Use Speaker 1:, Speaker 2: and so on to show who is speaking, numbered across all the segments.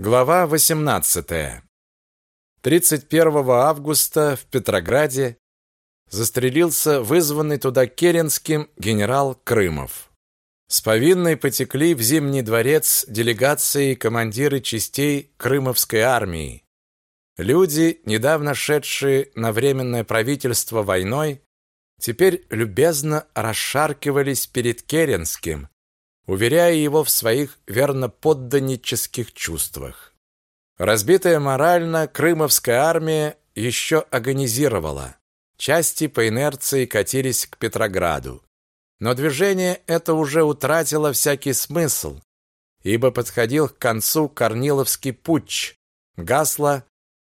Speaker 1: Глава 18. 31 августа в Петрограде застрелился вызванный туда Керенским генерал Крымов. С повинной потекли в Зимний дворец делегации командиры частей Крымовской армии. Люди, недавно шедшие на временное правительство войной, теперь любезно расшаркивались перед Керенским, уверяя его в своих верноподданнических чувствах. Разбитая морально, Крымовская армия еще агонизировала. Части по инерции катились к Петрограду. Но движение это уже утратило всякий смысл, ибо подходил к концу Корниловский путч. Гасла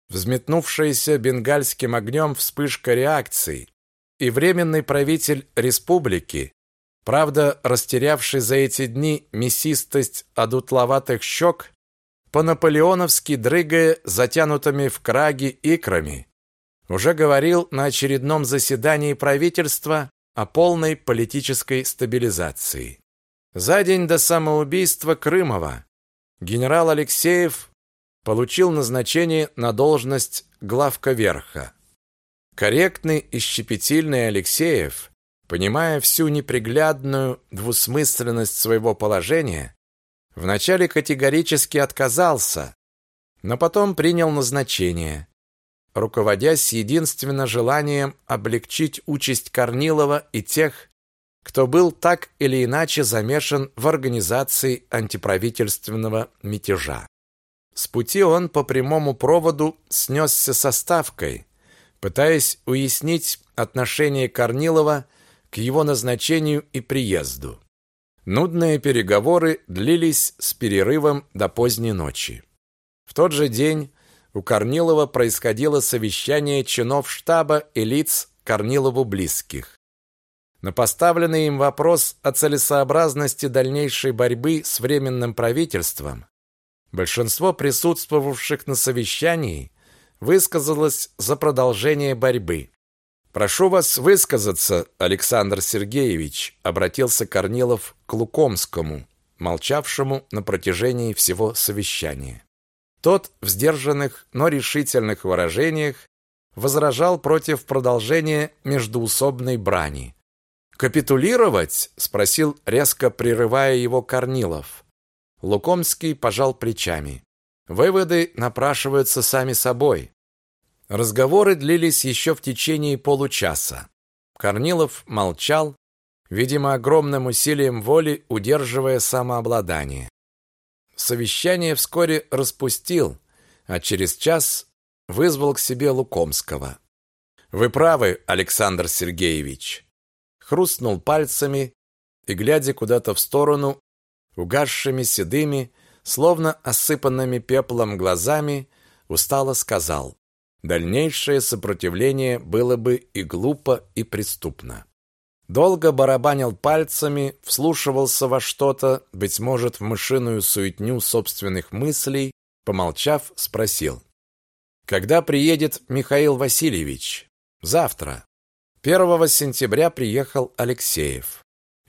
Speaker 1: взметнувшаяся бенгальским огнем вспышка реакции, и временный правитель республики, правда, растерявший за эти дни мясистость одутловатых щек, по-наполеоновски дрыгая затянутыми в краги икрами, уже говорил на очередном заседании правительства о полной политической стабилизации. За день до самоубийства Крымова генерал Алексеев получил назначение на должность главка верха. Корректный и щепетильный Алексеев, понимая всю неприглядную двусмысленность своего положения, вначале категорически отказался, но потом принял назначение, руководясь единственно желанием облегчить участь Корнилова и тех, кто был так или иначе замешан в организации антиправительственного мятежа. С пути он по прямому проводу снесся со ставкой, пытаясь уяснить отношение Корнилова к его назначению и приезду. Нудные переговоры длились с перерывом до поздней ночи. В тот же день у Корнилова происходило совещание чинов штаба и лиц Корнилову близких. На поставленный им вопрос о целесообразности дальнейшей борьбы с временным правительством большинство присутствовавших на совещании высказалось за продолжение борьбы. Прошу вас высказаться, Александр Сергеевич, обратился Корнилов к Лукомскому, молчавшему на протяжении всего совещания. Тот в сдержанных, но решительных выражениях возражал против продолжения междуусобной брани. «Капитулировать?» – спросил, резко прерывая его Корнилов. Лукомский пожал плечами. Выводы напрашиваются сами собой. Разговоры длились еще в течение получаса. Корнилов молчал, видимо, огромным усилием воли удерживая самообладание. Совещание вскоре распустил, а через час вызвал к себе Лукомского. Вы правы, Александр Сергеевич. Хрустнул пальцами и глядя куда-то в сторону угасшими седыми, словно осыпанными пеплом глазами, устало сказал: Дальнейшее сопротивление было бы и глупо, и преступно. Долго барабанил пальцами, вслушивался во что-то, быть может, в мышиную суетню собственных мыслей, помолчав, спросил: "Когда приедет Михаил Васильевич?" "Завтра". 1 сентября приехал Алексеев.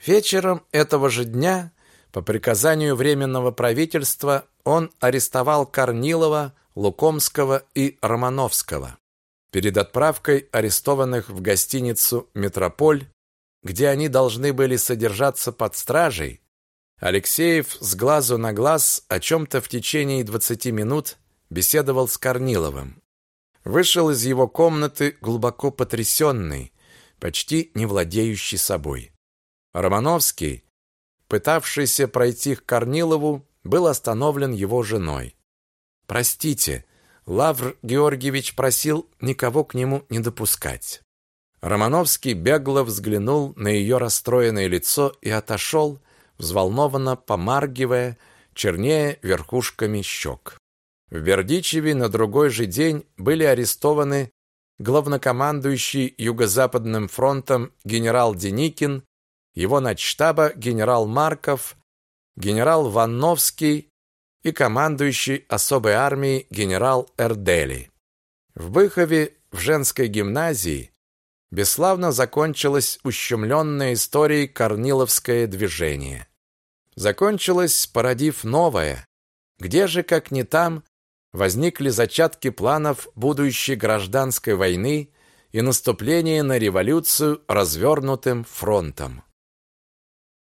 Speaker 1: Вечером этого же дня, по приказанию временного правительства, он арестовал Корнилова, Лукомского и Романовского. Перед отправкой арестованных в гостиницу Метрополь, где они должны были содержаться под стражей, Алексеев с глазу на глаз о чем то в течение 20 минут беседовал с Корниловым. Вышел из его комнаты глубоко потрясенный, почти не владеющий собой. Романовский, пытавшийся пройти к Корнилову, был остановлен его женой. Простите, Лавр Георгиевич просил никого к нему не допускать. Романовский бегло взглянул на ее расстроенное лицо и отошел, взволнованно помаргивая, чернее верхушками щек. В Бердичеве на другой же день были арестованы главнокомандующий Юго-Западным фронтом генерал Деникин, его начштаба генерал Марков, генерал Ванновский и командующий особой армией генерал Эрдели. В Быхове в женской гимназии бесславно закончилось ущемленное историей Корниловское движение. Закончилось, породив новое, Где же, как не там, возникли зачатки планов будущей гражданской войны и наступления на революцию развернутым фронтом?